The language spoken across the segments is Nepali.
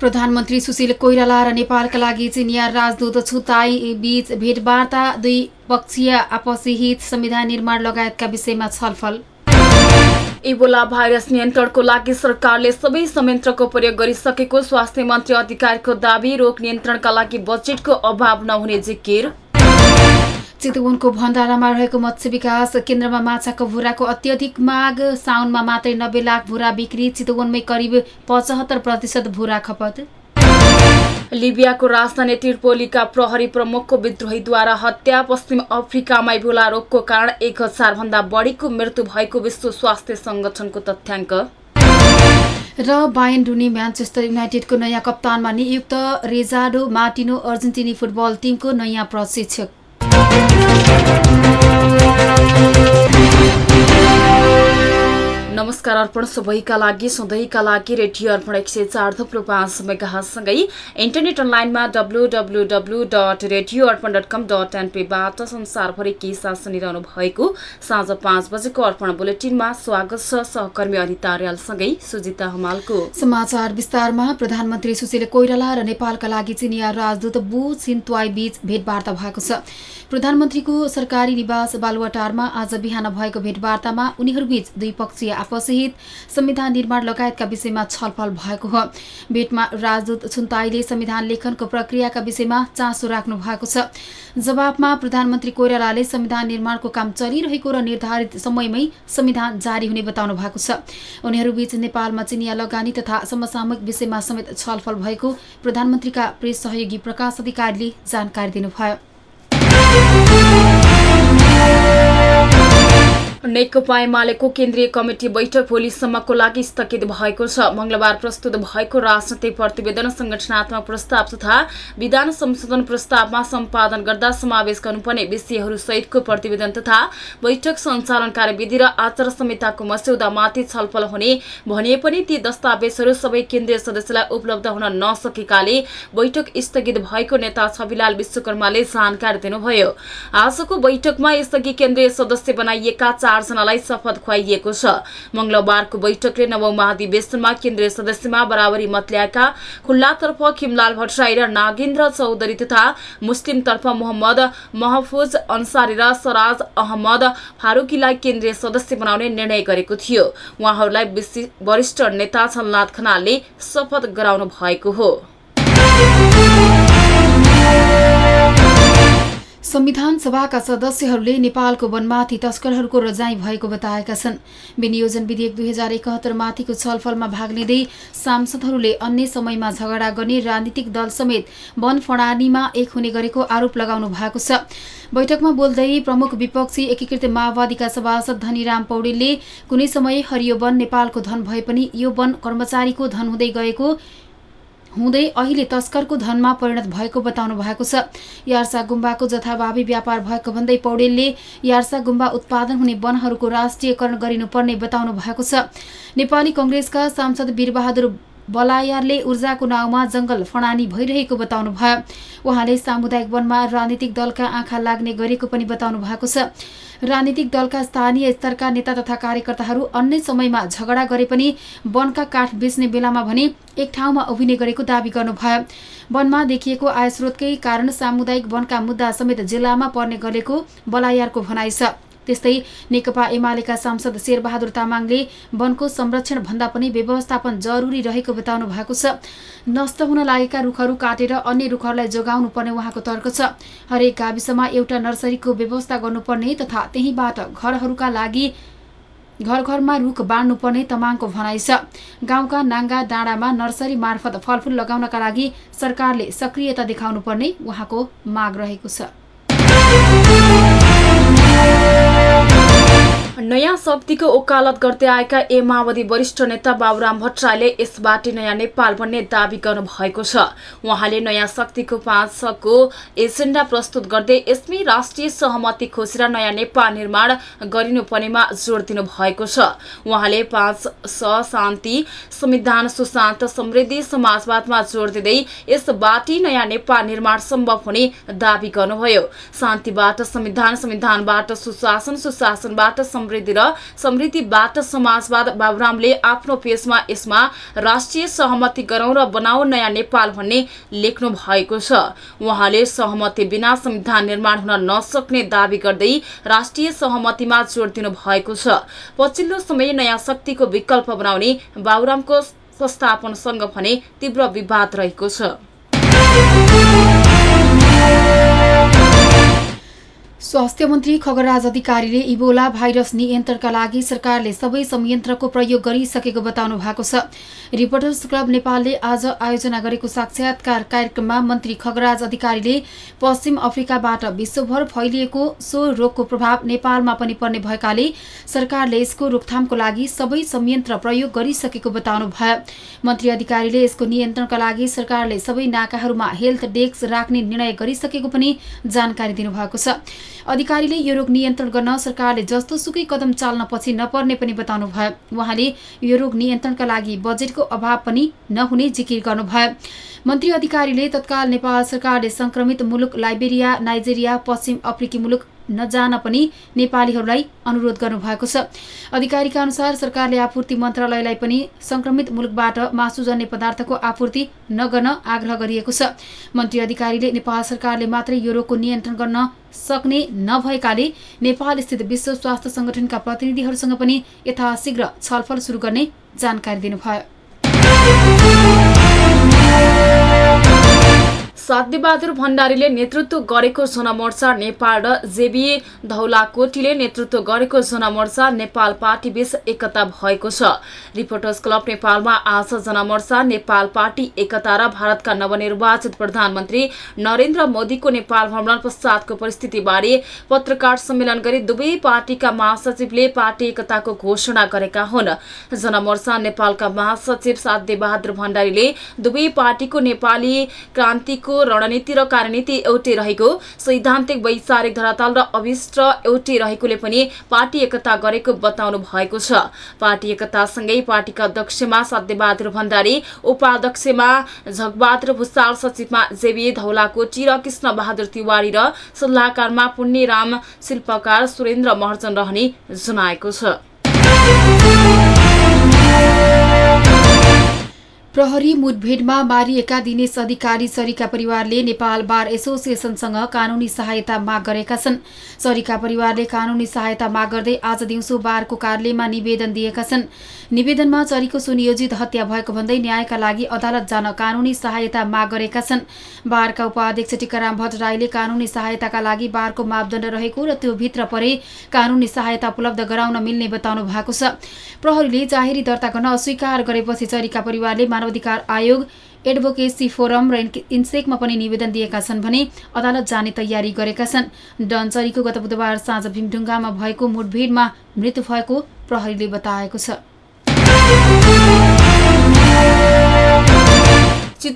प्रधानमन्त्री सुशील कोइराला र नेपालका लागि चिनिया राजदूत छुताई बीच भेटवार्ता दुई पक्षीय आपसी हित संविधान निर्माण लगायतका विषयमा छलफल। इबोला भाइरस नियन्त्रणको लागि सरकारले सबै संयन्त्रको प्रयोग गरिसकेको स्वास्थ्य मन्त्री अधिकारीको दावी रोग नियन्त्रणका लागि बजेटको अभाव नहुने जिकिर। चितवनको भण्डारामा रहेको मत्स्य विकास केन्द्रमा माछाको भुराको अत्यधिक माग। साउनमा मात्रै नब्बे लाख भुरा बिक्री चितवनमै करिब पचहत्तर प्रतिशत भुरा खपत। लिबियाको राजधानी त्रिपोलीका प्रहरी प्रमुखको विद्रोहीद्वारा हत्या पश्चिम अफ्रिकामा इबोला रोगको कारण एक हजार भन्दा बढीको मृत्यु भएको विश्व स्वास्थ्य संगठनको तथ्याङ्क। र बायन रुनी म्यान्चेस्टर युनाइटेडको नयाँ कप्तानमा नियुक्त रेजाडो मार्टिनो अर्जेन्टिनी फुटबल टिमको नयाँ प्रशिक्षक। नमस्कार अर्पण सबैका लागि सधैँका लागि रेडियो अर्पण एक सय चार थुप्रो पाँच मेगासँगै इन्टरनेट अनलाइनमा W W W dot radio Arpan dot com dot एनपीबाट संसारभरि के साथ सुनिरहनु भएको साँझ पाँच बजेको अर्पण बुलेटिनमा स्वागत छ सहकर्मी अनिता अर्यालसँगै सुजिता हमालको। समाचार विस्तारमा प्रधानमन्त्री सुशील कोइराला र नेपालका लागि चिनिया राजदूत बु छिन्तवाई बीच भेटवार्ता भएको छ। प्रधानमन्त्रीको सरकारी निवास बालुवाटारमा आज बिहान भएको भेटवार्तामा उनीहरूबीच द्विपक्षीय आपसीहित संविधान निर्माण लगायतका विषयमा छलफल भएको हो। भेटमा राजदूत छुन्ताईले संविधान लेखनको प्रक्रियाका विषयमा चासो राख्नु भएको छ। जवाबमा प्रधानमन्त्री कोइरालाले संविधान निर्माणको काम चलिरहेको र निर्धारित समयमै संविधान जारी हुने बताउनु भएको छ। उनीहरूबीच नेपालमा चिनिया लगानी तथा समसामयिक विषयमा समेत छलफल भएको प्रधानमन्त्रीका प्रेस सहयोगी प्रकाश अधिकारीले जानकारी दिनुभयो। नेकपा एमालेको केन्द्रीय कमिटी बैठक भोलिसम्मको लागि स्थगित भएको छ। मंगलबार प्रस्तुत भएको राजनैतिक प्रतिवेदन संगठनात्मक प्रस्ताव तथा विधान संशोधन प्रस्तावमा सम्पादन गर्दा समावेश गर्नुपर्ने विषयहरू सहितको प्रतिवेदन तथा बैठक सञ्चालन कार्यविधि र आचार संहिताको मस्यौदामाथि छलफल हुने भनिए पनि ती दस्तावेजहरू सबै केन्द्रीय सदस्यलाई उपलब्ध हुन नसकेकाले बैठक स्थगित भएको नेता छविलाल विश्वकर्माले जानकारी दिनुभयो। आजको बैठकमा यसअघि केन्द्रीय सदस्य बनाइएका चारजनालाई शपथ खुवाइएको छ। मंगलबारको बैठकले नवौं महाधिवेशनमा केन्द्रीय सदस्यमा बराबरी मत ल्याएका खुल्लातर्फ खिमलाल भट्टराई र नागेन्द्र चौधरी तथा मुस्लिमतर्फ मोहम्मद महफुज अन्सारी र सराज अहमद फारूकीलाई केन्द्रीय सदस्य बनाउने निर्णय गरेको थियो। उहाँहरूलाई वरिष्ठ नेता छलनाथ खनालले शपथ गराउनु भएको हो। संविधान सभाका सदस्यहरूले नेपालको वनमाथि तस्करहरूको रजाई भएको बताएका छन्। विनियोजन विधेयक दुई हजार एकात्तरमाथिको छलफलमा भाग लिँदै सांसदहरूले अन्य समयमा झगडा गर्ने राजनीतिक दल समेत वन प्रणालीमा एक हुने गरेको आरोप लगाउनु भएको छ। बैठकमा बोल्दै प्रमुख विपक्षी एकीकृत माओवादीका सभासद धनीराम पौडेलले कुनै समय हरियो वन नेपालको धन भए पनि यो वन कर्मचारीको धन हुँदै गएको हुँदै अहिले तस्करको धनमा परिणत भएको बताउनु भएको छ। यार्सा गुम्बाको जथाभावी व्यापार भएको भन्दै पौडेलले यार्सा गुम्बा उत्पादन हुने वनहरूको राष्ट्रियकरण गरिनुपर्ने बताउनु भएको छ। नेपाली कङ्ग्रेसका सांसद वीरबहादुर बलायारले ऊर्जाको नाउँमा जंगल फणानी भइरहेको बताउनु भयो उहाँले सामुदायिक वनमा राजनीतिक दलका आँखा लाग्ने गरेको पनि बताउनु भएको छ। राजनीतिक दलका स्थानीय स्तरका नेता तथा कार्यकर्ताहरू अन्य समयमा झगडा गरे पनि वनका काठ बेच्ने बेलामा भने एक ठाउँमा उभिने गरेको दावी गर्नुभयो। वनमा देखिएको आयस्रोतकै कारण सामुदायिक वनका मुद्दा समेत जिल्लामा पर्ने गरेको बलायारको भनाइ छ। त्यस्तै नेकपा एमालेका सांसद शेरबहादुर तामाङले वनको संरक्षण भन्दा पनि व्यवस्थापन जरुरी रहेको बताउनु भएको छ। नष्ट हुन लागेका रुखहरू काटेर अन्य रुखहरूलाई जोगाउनु पर्ने उहाँको तर्क छ। हरेक गाविसमा एउटा नर्सरीको व्यवस्था गर्नुपर्ने तथा त्यहीँबाट घरहरूका लागि घर घरमा रुख बाँड्नुपर्ने तमाङको भनाइ छ। गाउँका नाङ्गा डाँडामा नर्सरी मार्फत फलफुल लगाउनका लागि सरकारले सक्रियता देखाउनु पर्ने उहाँको माग रहेको छ। नयाँ शक्तिको ओकालत गर्दै आएका ए माओवादी वरिष्ठ नेता बाबुराम भट्टराईले यसबाट नयाँ नेपाल बन्ने दावी गर्नुभएको छ। उहाँले नयाँ शक्तिको पाँचको एजेन्डा प्रस्तुत गर्दै यसमै राष्ट्रिय सहमति खोसेर नयाँ नेपाल निर्माण गरिनुपर्नेमा जोड दिनु भएको छ। उहाँले पाँच स शान्ति संविधान सुशान्त समृद्धि समाजवादमा जोड दिँदै यसबाट नयाँ नेपाल निर्माण सम्भव हुने दावी गर्नुभयो। शान्तिबाट संविधान संविधानबाट सुशासन सुशासनबाट समृद्धि र समृद्धिबाट समाजवाद बाबुरामले आफ्नो पेजमा यसमा राष्ट्रिय सहमति गरौं र बनाऊ नयाँ नेपाल भन्ने लेख्नु भएको छ। उहाँले सहमति बिना संविधान निर्माण हुन नसक्ने दावी गर्दै राष्ट्रिय सहमतिमा जोड दिनु भएको छ। पछिल्लो समय नयाँ शक्तिको विकल्प बनाउने बाबुरामको प्रस्थापनसँग भने तीव्र विवाद रहेको छ। स्वास्थ्य मन्त्री खगराज अधिकारीले इबोला भाइरस नियन्त्रणका लागि सरकारले सबै संयन्त्रको प्रयोग गरिसकेको बताउनु भएको छ। रिपोर्टर्स क्लब नेपालले आज आयोजना गरेको साक्षात्कार कार्यक्रममा मन्त्री खगराज अधिकारीले पश्चिम अफ्रिकाबाट विश्वभर फैलिएको सो रोगको प्रभाव नेपालमा पनि पर्ने भएकाले सरकारले यसको रोकथामको लागि सबै संयन्त्र प्रयोग गरिसकेको बताउनु भयो। मन्त्री अधिकारीले यसको नियन्त्रणका लागि सरकारले सबै नाकाहरूमा हेल्थ डेस्क राख्ने निर्णय गरिसकेको पनि जानकारी दिनुभएको छ। अधिकारीले यो रोग नियन्त्रण गर्न सरकारले जस्तो सुकै कदम चाल्न पछि नपर्ने पनि बताउनु भयो उहाँले यो रोग नियन्त्रणका लागि बजेटको अभाव पनि नहुने जिकिर गर्नुभयो। मन्त्री अधिकारीले तत्काल नेपाल सरकारले संक्रमित मुलुक लाइबेरिया नाइजेरिया पश्चिम अफ्रिकी मुलुक नजान पनि नेपालीहरूलाई अनुरोध गर्नुभएको छ। अधिकारीका अनुसार सरकारले आपूर्ति मन्त्रालयलाई पनि संक्रमित मुलुकबाट मासुजन्य पदार्थको आपूर्ति नगर्न आग्रह गरिएको छ। मन्त्री अधिकारीले नेपाल सरकारले मात्रै यो रोगको नियन्त्रण गर्न सक्ने नभएकाले नेपाल स्थित विश्व स्वास्थ्य संगठनका प्रतिनिधिहरूसँग पनि यथाशीघ्र छलफल सुरु गर्ने जानकारी दिनुभयो। साध्यबहादुर भण्डारीले नेतृत्व गरेको जनमोर्चा नेपाल र जेबी धौलाकोटीले नेतृत्व गरेको जनमोर्चा नेपाल पार्टी बीच एकता भएको छ। रिपोर्टर्स क्लब नेपालमा आज जनमोर्चा नेपाल पार्टी एकता र भारतका नवनिर्वाचित प्रधानमन्त्री नरेन्द्र मोदीको नेपाल भ्रमण पश्चातको परिस्थितिबारे पत्रकार सम्मेलन गरी दुवै पार्टीका महासचिवले पार्टी एकताको घोषणा गरेका हुन्। जनमोर्चा नेपालका महासचिव साध्य बहादुर भण्डारीले दुवै पार्टीको नेपाली क्रान्तिको रणनीति र कार्यनीति एउटै रहेको सैद्धान्तिक वैचारिक धरातल र अभिष्ट एउटै रहेकोले पनि पार्टी एकता गरेको बताउनु भएको छ। पार्टी एकतासँगै पार्टीका अध्यक्षमा सत्यबहादुर भण्डारी उपाध्यक्षमा झकबहादुर भूषाल सचिवमा जेबी धौलाकोटी र कृष्ण बहादुर तिवारी र सल्लाहकारमा पुण्यराम शिल्पकार सुरेन्द्र महर्जन रहने जनाएको छ। प्रहरी मुठभेडमा मारिएका दिनेश अधिकारी सरिका परिवारले नेपाल बार एसोसिएसनसँग कानूनी सहायता माग गरेका छन्। सरिका परिवारले कानूनी सहायता माग गर्दै आज दिउँसो बारको कार्यालयमा निवेदन दिएका छन्। निवेदनमा चरीको सुनियोजित हत्या भएको भन्दै न्यायका लागि अदालत जान कानूनी सहायता माग गरेका छन्। बारका उपाध्यक्ष टिकाराम भट्टराईले कानूनी सहायताका लागि बारको मापदण्ड रहेको र त्यो भित्र परे कानूनी सहायता उपलब्ध गराउन मिल्ने बताउनु भएको छ। प्रहरीले जाहेरी दर्ता गर्न अस्वीकार गरेपछि चरीका परिवारले मानवाधिकार आयोग एडभोकेसी फोरम र इन्सेकमा पनि निवेदन दिएका छन् भने अदालत जाने तयारी गरेका छन्। डनचरीको गत बुधबार साँझ भीमढुङ्गामा भएको मुठभेडमा मृत्यु भएको प्रहरीले बताएको छ।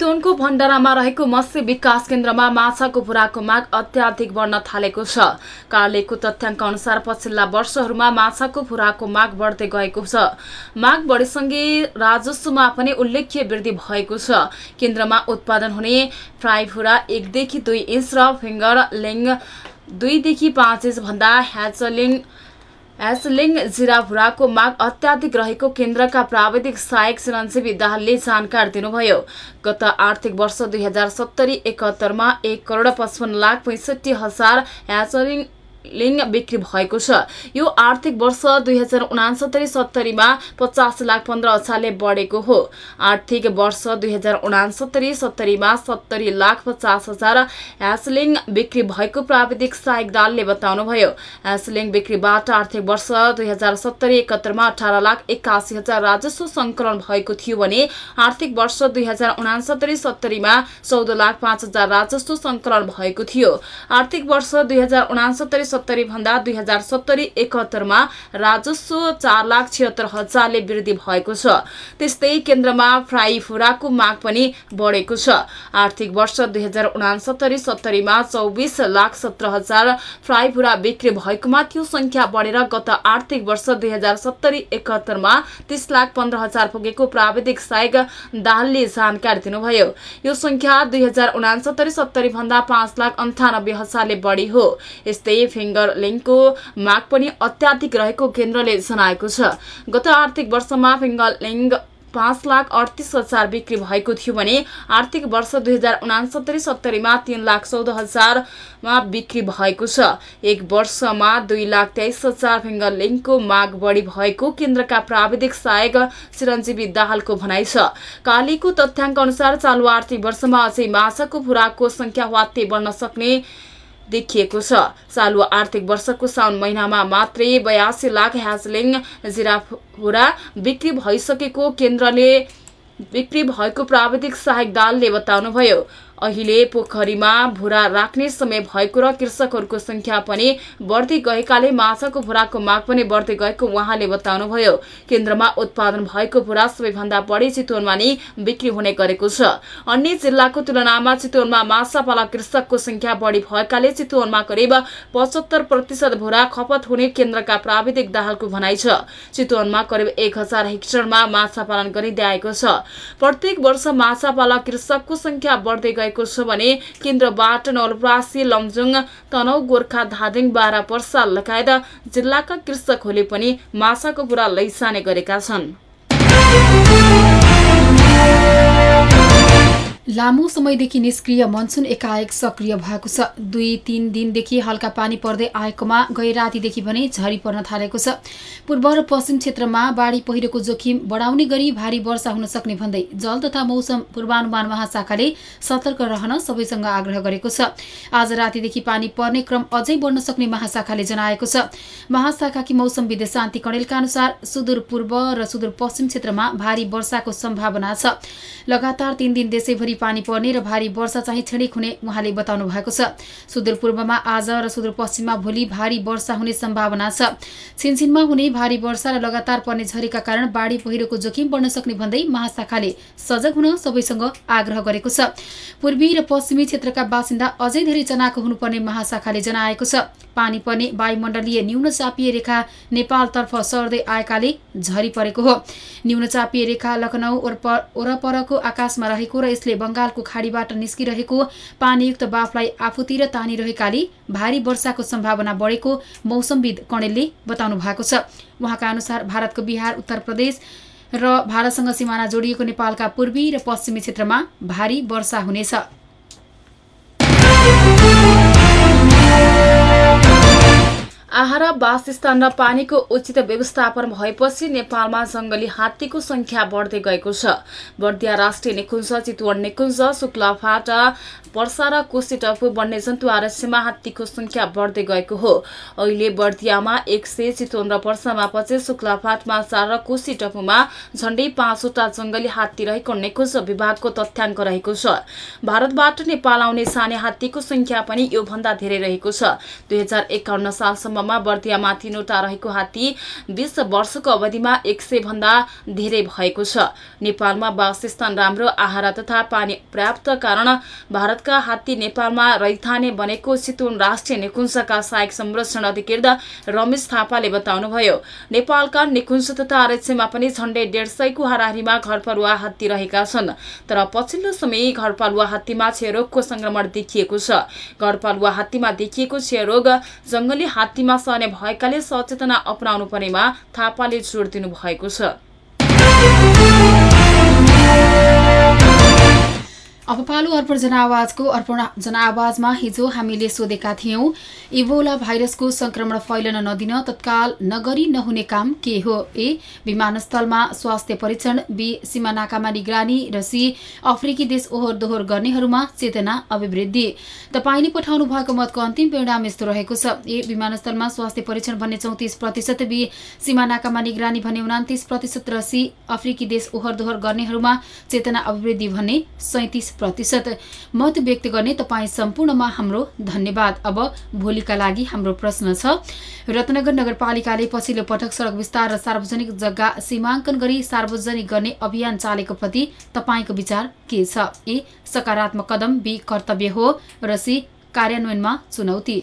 चितवनको भण्डारामा रहेको मत्स्य विकास केन्द्रमा माछाको भुराको माग अत्याधिक बढ्न थालेको छ। कार्यालयको तथ्याङ्क अनुसार पछिल्ला वर्षहरूमा माछाको भुराको माग बढ्दै गएको छ। माग बढेसँगै राजस्वमा पनि उल्लेख्य वृद्धि भएको छ। केन्द्रमा उत्पादन हुने फ्राई भुरा एकदेखि दुई इन्च र फिङ्गर लिङ दुईदेखि पाँच इन्च भन्दा ह्याचलिङ एसलिङ जिराभुराको माग अत्याधिक रहेको केन्द्रका प्राविधिक सहायक चिरञ्जीवी दाहालले जानकारी दिनुभयो। गत आर्थिक वर्ष दुई हजार सत्तरी एकहत्तरमा एक करोड पचपन्न लाख पैँसठी हजार एचलिङ लिङ बिक्री भएको छ। यो आर्थिक वर्ष दुई हजार उनासत्तरी सत्तरीमा पचास लाख पन्ध्र हजारले बढेको हो। आर्थिक वर्ष दुई हजार उनासत्तरी सत्तरीमा सत्तरी लाख पचास हजार ह्यासलिङ बिक्री भएको प्राविधिक सहायक दलले बताउनुभयो। ह्यासलिङ बिक्रीबाट आर्थिक वर्ष दुई हजार सत्तरी एकहत्तरमा अठार लाख एक्कासी हजार राजस्व सङ्कलन भएको थियो भने आर्थिक वर्ष दुई हजार उनासत्तरी सत्तरीमा चौध लाख पाँच हजार राजस्व सङ्कलन भएको थियो। आर्थिक वर्ष दुई हजार उनासत्तरी सत्तरी भन्दा दुई हजार सत्तरी एकहत्तरमा राजस्व चार लाख छिहत्तर हजारले वृद्धि भएको छ। त्यस्तै केन्द्रमा फ्राई फुराको माग पनि बढेको छ। आर्थिक वर्ष दुई हजार उनासत्तरी सत्तरीमा चौबिस लाख सत्र हजार फ्राई फुरा बिक्री भएकोमा त्यो संख्या बढेर गत आर्थिक वर्ष दुई हजार सत्तरी एकहत्तरमा तीस लाख पन्ध्र हजार पुगेको प्राविधिक सहायक दाहालले जानकारी दिनुभयो। यो संख्या दुई हजार उनासत्तरी सत्तरी भन्दा पाँच लाख अन्ठानब्बे हजारले बढी हो। यस्तै फिङ्गर लिङ्कको माग पनि अत्याधिक रहेको केन्द्रले जनाएको छ। गत आर्थिक वर्षमा फिङ्गर लिङ्क पाँच लाख अडतिस हजार बिक्री भएको थियो भने आर्थिक वर्ष दुई हजार उनासत्तरी सत्तरीमा तीन लाख चौध हजारमा बिक्री भएको छ। एक वर्षमा दुई लाख तेइस हजार फिङ्गर लिङ्कको माग बढी भएको केन्द्रका प्राविधिक सहायक चिरञ्जीवी दाहालको भनाइ छ। कालीको तथ्याङ्क अनुसार चालु आर्थिक वर्षमा अझै माछाको खुराकको संख्या वात्तै बढ्न सक्ने देखिएको छ। चालु आर्थिक वर्षको साउन महिनामा मात्रै बयासी लाख ह्याजलिङ जिराफुरा बिक्री भइसकेको केन्द्रले बिक्री भएको प्राविधिक सहायक दालले बताउनुभयो। अहिले पोखरीमा भुरा राख्ने समय भएको र कृषकहरूको संख्या पनि बढ्दै गएकाले माछाको भुराको माग पनि बढ्दै गएको उहाँले बताउनुभयो। केन्द्रमा उत्पादन भएको भुरा सबैभन्दा बढी चितवनमा नै बिक्री हुने गरेको छ। अन्य जिल्लाको तुलनामा चितवनमा माछा पालक कृषकको संख्या बढी भएकाले चितवनमा करिब पचहत्तर प्रतिशत भुरा खपत हुने केन्द्रका प्राविधिक दाहालको भनाइ छ। चितवनमा करिब एक हजार हेक्टरमा माछा पालन गरिँदै आएको छ। प्रत्येक वर्ष माछा पालक कृषकको संख्या बढ्दै गएको छ भने केन्द्रबाट नवलप्रासी लमजुङ तनौ गोर्खा धादिङ बारा पर्सा लगायत जिल्लाका कृषकहरूले पनि माछाको बुरा लैसाने गरेका छन्। लामो समयदेखि निष्क्रिय मनसुन एकाएक सक्रिय भएको छ। दुई तीन दिनदेखि हल्का पानी पर्दै आएकोमा गै रातिदेखि भने झरी पर्न थालेको छ। पूर्व र पश्चिम क्षेत्रमा बाढी पहिरोको जोखिम बढाउने गरी भारी वर्षा हुन सक्ने भन्दै जल तथा मौसम पूर्वानुमान महाशाखाले सतर्क रहन सबैसँग आग्रह गरेको छ। आज रातिदेखि पानी पर्ने क्रम अझै बढ्न सक्ने महाशाखाले जनाएको छ। महाशाखाकी मौसमविद शान्ति कणेलका अनुसार सुदूरपूर्व र सुदूरपश्चिम क्षेत्रमा भारी वर्षाको सम्भावना छ। लगातार तीन दिन देशैभरि पानी पर्ने र भारी वर्षा चाहिँ छिडिक हुने उहाँले बताउनु भएको छ। सुदूरपूर्वमा आज र सुदूरपश्चिममा भोलि भारी वर्षा हुने सम्भावना छ। छिनछिनमा हुने भारी वर्षा र लगातार पर्ने झरीका कारण बाढी पहिरोको जोखिम बढ्न सक्ने भन्दै महाशाखाले सजग हुन सबैसँग आग्रह गरेको छ। पूर्वी र पश्चिमी क्षेत्रका बासिन्दा अझै धेरै जनाको हुनुपर्ने महाशाखाले जनाएको छ। पानी पर्ने वायुमण्डलीय न्यून चापिए रेखा नेपालतर्फ सर्दै आएकाले झरी परेको हो। न्यून चापिए रेखा लखनऊ वरपरको आकाशमा रहेको र यसले बंगालको खाडीबाट निस्किरहेको पानीयुक्त बाफलाई आफूतिर तानिरहेकाले भारी वर्षाको सम्भावना बढेको मौसमविद कणेलले बताउनु भएको छ। उहाँका अनुसार भारतको बिहार उत्तर प्रदेश र भारतसँग सिमाना जोडिएको नेपालका पूर्वी र पश्चिमी क्षेत्रमा भारी वर्षा हुनेछ। आहार वासस्थान र पानीको उचित व्यवस्थापन भएपछि नेपालमा जंगली हात्तीको संख्या बढ्दै गएको छ। बर्दिया राष्ट्रिय निकुञ्ज चितवन निकुञ्ज शुक्लाफाटा वर्षा र कोशी टपु वन्यजन्तु आरस्यमा हात्तीको संख्या बढ्दै गएको हो। अहिले बर्दियामा एक सय चितवन र पर्सामा पच्चिस शुक्लाफाटमा चार र कोशी टपुमा झण्डै पाँचवटा जंगली हात्ती रहेको निकुञ्ज विभागको तथ्याङ्क रहेको छ। भारतबाट नेपाल आउने साने हात्तीको संख्या पनि योभन्दा धेरै रहेको छ। दुई हजार सालसम्ममा बर्दियामा तीनवटा रहेको हात्ती बीस वर्षको अवधिमा एक सय भन्दा धेरै भएको छ। नेपालमा वासस्थान राम्रो आहार तथा पानी पर्याप्त कारण भारत भारतका हात्ती नेपालमा रैथाने बनेको चितवन राष्ट्रिय निकुञ्जका सहायक संरक्षण अधिकृत रमेश थापाले बताउनुभयो। नेपालका निकुञ्ज तथा आरक्षमा पनि झण्डै डेढ सयको हाराहारीमा घरपरुवा हात्ती रहेका छन् तर पछिल्लो समय घरपालुवा हात्तीमा क्षयरोगको संक्रमण देखिएको छ। घरपालुवा हात्तीमा देखिएको क्षयरोग जंगली हात्तीमा सर्ने भएकाले सचेतना अपनाउनु पर्नेमा थापाले जोड़ दिनु भएको छ। अब पालो अर्पण जनआवाजको अर्पण जनआवाजमा हिजो हामीले सोधेका थियौं इबोला भाइरसको संक्रमण फैलन नदिन तत्काल नगरी नहुने काम के हो? ए विमानस्थलमा स्वास्थ्य परीक्षण बी सीमानाकामा निगरानी र सी अफ्रिकी देश ओहोर दोहोर गर्नेहरूमा चेतना अभिवृद्धि। तपाईँले पठाउनु भएको मतको अन्तिम परिणाम यस्तो रहेको छ। ए विमानस्थलमा स्वास्थ्य परीक्षण भन्ने चौतिस प्रतिशत बी सीमानाकामा निगरानी भन्ने उनातिस प्रतिशत र सी अफ्रिकी देश ओहोर दोहोर गर्नेहरूमा चेतना अभिवृद्धि भन्ने सैतिस प्रतिशत मत व्यक्त गर्ने तपाईँ सम्पूर्णमा हाम्रो धन्यवाद। अब भोलिका लागि हाम्रो प्रश्न छ। रत्नगर नगरपालिकाले पछिल्लो पटक सडक विस्तार र सार्वजनिक जग्गा सीमाङ्कन गरी सार्वजनिक गर्ने अभियान चालेको प्रति तपाईँको विचार के छ? ए सकारात्मक कदम बी कर्तव्य हो र सी कार्यान्वयनमा चुनौती।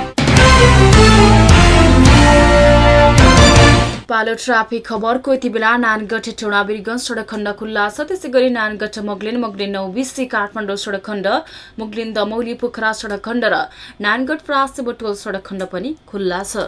पालो ट्राफिक खबरको यति बेला नानगढ टोडा बिरगञ्ज सडक खण्ड खुल्ला छ। त्यसै गरी नानगढ मगलिन मगलिन नौ बिसी काठमाडौँ सडक खण्ड मुगलिन दमौली पोखरा सडक खण्ड र नानगढ प्रासे बोटोल सडक खण्ड पनि खुल्ला छ।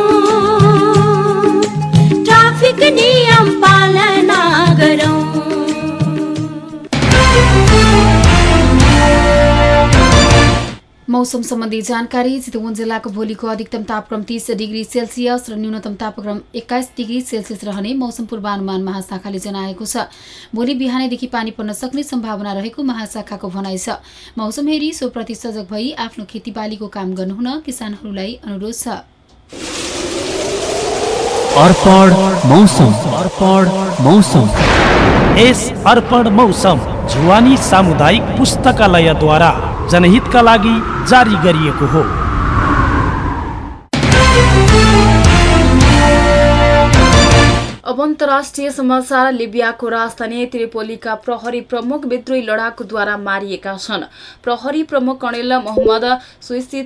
मौसम सम्बन्धी जानकारी चितवन जिल्लाको भोलिको अधिकतम तापक्रम तीस डिग्री सेल्सियस र न्यूनतम तापक्रम एक्काइस डिग्री सेल्सियस रहने मौसम पूर्वानुमान महाशाखाले जनाएको छ। भोलि बिहानैदेखि पानी पर्न सक्ने सम्भावना रहेको महाशाखाको भनाइ छ। मौसम हेरी सोप्रति सजग भई आफ्नो खेतीबालीको काम गर्नुहुन किसानहरूलाई अनुरोध छ। अर्पण मौसम जुवानी सामुदायिक पुस्तकालयद्वारा। जनहितका लागि जारी गरिएको हो। अन्तर्राष्ट्रिय समाचार लिबियाको राजधानी त्रिपोलीका प्रहरी प्रमुख विद्रोही लडाकुद्वारा मारिएका छन्। प्रहरी प्रमुख कर्णेल मोहम्मद सुइसी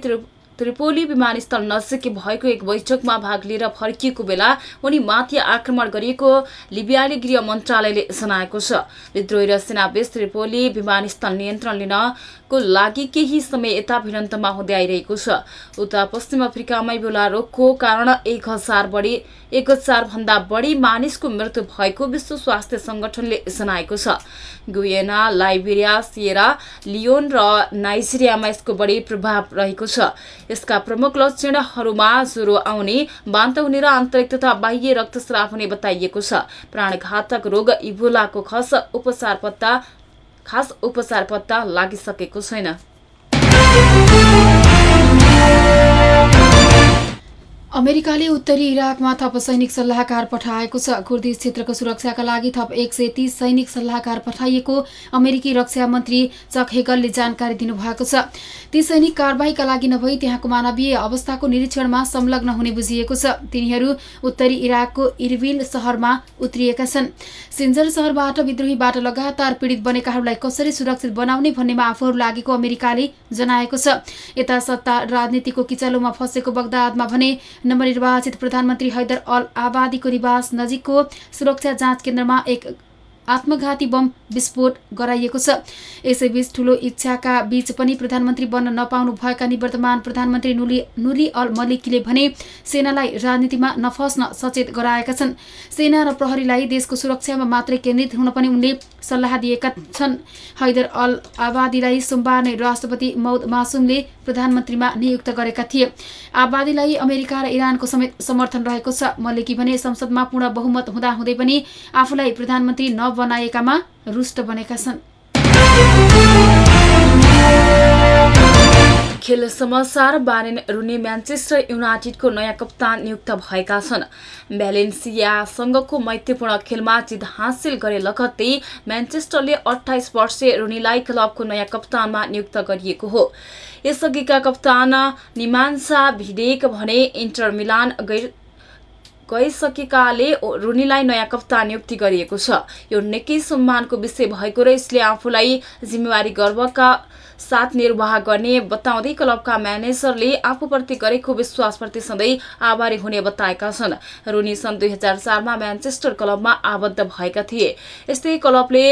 त्रिपोली विमानस्थल नजिकै भएको एक बैठकमा भाग लिएर फर्किएको बेला उनीमाथि आक्रमण गरिएको लिबियाली गृह मन्त्रालयले जनाएको छ। विद्रोही र सेनाबीच त्रिपोली विमानस्थल नियन्त्रण लिनको लागि केही समय यता भिडन्तमा हुँदै आइरहेको छ। उता पश्चिम अफ्रिकामै बेला रोगको कारण एक हजार बढी एक हजार भन्दा बढी मानिसको मृत्यु भएको विश्व स्वास्थ्य संगठनले जनाएको छ। गुयेना लाइबेरिया सिएरा लियोन र नाइजेरियामा यसको बढी प्रभाव रहेको छ। यसका प्रमुख लक्षणहरूमा ज्वरो आउने बान्त हुने र आन्तरिक तथा बाह्य रक्तस्राव हुने बताइएको छ। प्राणघातक रोग इबोलाको खस उपचार पत्ता खास उपचार पत्ता लागिसकेको छैन। अमेरिकाले उत्तरी इराकमा थप सैनिक सल्लाहकार पठाएको छ। कुर्दिस क्षेत्रको सुरक्षाका लागि थप एक सय तीस सैनिक सल्लाहकार पठाइएको अमेरिकी रक्षा मन्त्री चक हेगलले जानकारी दिनुभएको छ। ती सैनिक कारवाहीका लागि नभई त्यहाँको मानवीय अवस्थाको निरीक्षणमा संलग्न हुने बुझिएको छ। तिनीहरू उत्तरी इराकको इरबिल सहरमा उत्रिएका छन्। सिन्जर सहरबाट विद्रोहीबाट लगातार पीडित बनेकाहरूलाई कसरी सुरक्षित बनाउने भन्नेमा आफूहरू लागेको अमेरिकाले जनाएको छ। यता सत्ता राजनीतिको किचलोमा फँसेको बगदादमा भने नवनिर्वाचित प्रधानमन्त्री हैदर अल आबादीको निवास नजिकको सुरक्षा जाँच केन्द्रमा एक आत्मघाती बम विस्फोट गराइएको छ। यसैबीच ठूलो इच्छाका बीच पनि प्रधानमन्त्री बन्न नपाउनु भएका निवर्तमान प्रधानमन्त्री नुली नुरी अल मलिकीले भने सेनालाई राजनीतिमा नफस्न सचेत गराएका छन्। सेना र प्रहरीलाई देशको सुरक्षामा मात्रै केन्द्रित हुन पनि उनले सल्लाह दिएका छन्। हैदर अल आबादीलाई सोमबार नै राष्ट्रपति मौद मासुमले प्रधानमन्त्रीमा नियुक्त गरेका थिए। आबादीलाई अमेरिका र इरानको समेत समर्थन रहेको छ। मल्लिकी भने संसदमा पूर्ण बहुमत हुँदाहुँदै पनि आफूलाई प्रधानमन्त्री नबनाएकामा रुष्ट बनेका छन्। खेल समाचार बारेन रुनी म्यान्चेस्टर युनाइटेडको नयाँ कप्तान नियुक्त भएका छन्। भ्यालेन्सियासँगको मैत्रीपूर्ण खेलमा जित हासिल गरे लगत्तै म्यान्चेस्टरले अठाइस वर्षीय रुनीलाई क्लबको नयाँ कप्तानमा नियुक्त गरिएको हो। यसअघिका कप्तान निमान्सा भिडेक भने इन्टर मिलान गैर गइसकेकाले रुनीलाई नयाँ कप्तान नियुक्ति गरिएको छ। यो निकै सम्मानको विषय भएको र यसले आफूलाई जिम्मेवारी गर्वका साथ निर्वाह गर्ने बताउँदै क्लबका म्यानेजरले आफूप्रति गरेको विश्वासप्रति सधैँ आभारी हुने बताएका छन्। रुनी सन् दुई हजार चारमा म्यान्चेस्टर क्लबमा आबद्ध भएका थिए। यस्तै क्लबले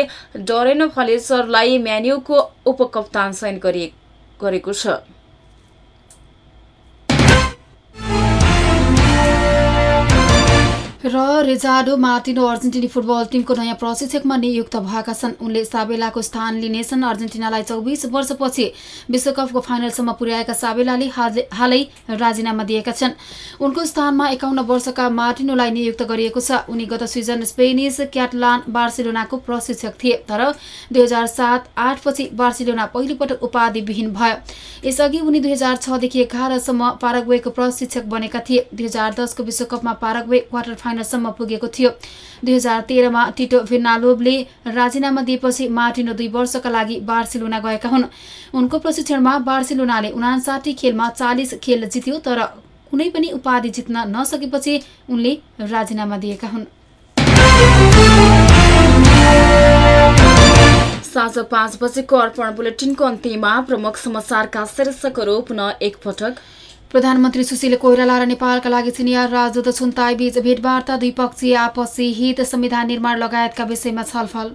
डरेन फलेसरलाई म्यान्युको उपकप्तान चयन गरेको छ। र रेजाडो मार्टिनो अर्जेन्टिनी फुटबल टिमको नयाँ प्रशिक्षकमा नियुक्त भएका छन्। उनले साबेलाको स्थान लिनेछन् अर्जेन्टिनालाई चौबिस वर्षपछि विश्वकपको फाइनलसम्म पुर्याएका साबेलाले हालै राजीनामा दिएका छन्। उनको स्थानमा एकाउन्न वर्षका मार्टिनोलाई नियुक्त गरिएको छ। उनी गत सिजन स्पेनिस क्याटलान बार्सिलोनाको प्रशिक्षक थिए। तर दुई हजार सात आठपछि बार्सिलोना पहिलोपटक उपाधिविहीन भयो। यसअघि उनी दुई हजार छदेखि एघारसम्म पाराग्वेको प्रशिक्षक बनेका थिए। दुई हजार दसको विश्वकपमा पाराग्वे क्वार्टर फाइनलसम्म पुगेको थियो दुई हजार तेह्रमा टिटो फिर्नालोभले राजीनामा दिएपछि मार्टिनो दुई वर्षका लागि बार्सिलोना गएका हुन् उनको प्रशिक्षणमा बार्सिलोनाले उनासाठी खेलमा चालिस खेल जित्यो तर कुनै पनि उपाधि जित्न नसकेपछि उनले राजीनामा दिएका हुन् साँझ पाँच बजेको अर्पण बुलेटिनको अन्त्यमा प्रमुख समाचारका शीर्षकहरू पुनः एकपटक प्रधानमन्त्री सुशील कोइराला र नेपालका लागि सिनियर राजदूत छुन्ताई बीच भेटवार्ता द्विपक्षीय आपसी हित संविधान निर्माण लगायतका विषयमा छलफल।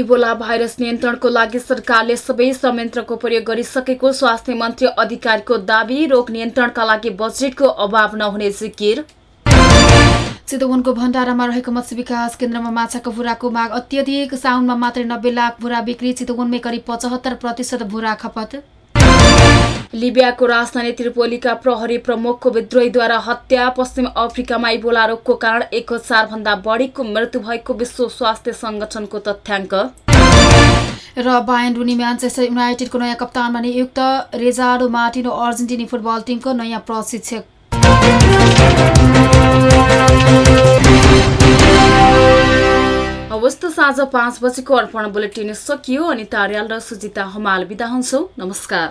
इबोला भाइरस नियन्त्रणको लागि सरकारले सबै संयन्त्रको प्रयोग गरिसकेको स्वास्थ्य मन्त्री अधिकारीको दावी रोग नियन्त्रणका लागि बजेटको अभाव नहुने जिकिर। चितवनको भण्डारामा रहेको मत्स्य विकास केन्द्रमा माछाको भुराको माग अत्यधिक साउनमा मात्रै नब्बे लाख भुरा बिक्री चितवनमै करिब पचहत्तर प्रतिशत भुरा खपत। लिबियाको राजधानी त्रिपोलीका प्रहरी प्रमुखको विद्रोहीद्वारा हत्या पश्चिम अफ्रिकामा इबोला रोगको कारण एक हजारभन्दा बढीको मृत्यु भएको विश्व स्वास्थ्य संगठनको तथ्याङ्क। र बायन रुनी म्यान्चेस्टर युनाइटेडको नयाँ कप्तानमा नियुक्त रेजाडो मार्टिनो अर्जेन्टिनी फुटबल टिमको नयाँ प्रशिक्षक। अवस्था साँझ पाँच बजेको अर्पण बुलेटिन सकियो। अनि तार्याल र सुजिता हमाल बिदा हुन्छौ। नमस्कार।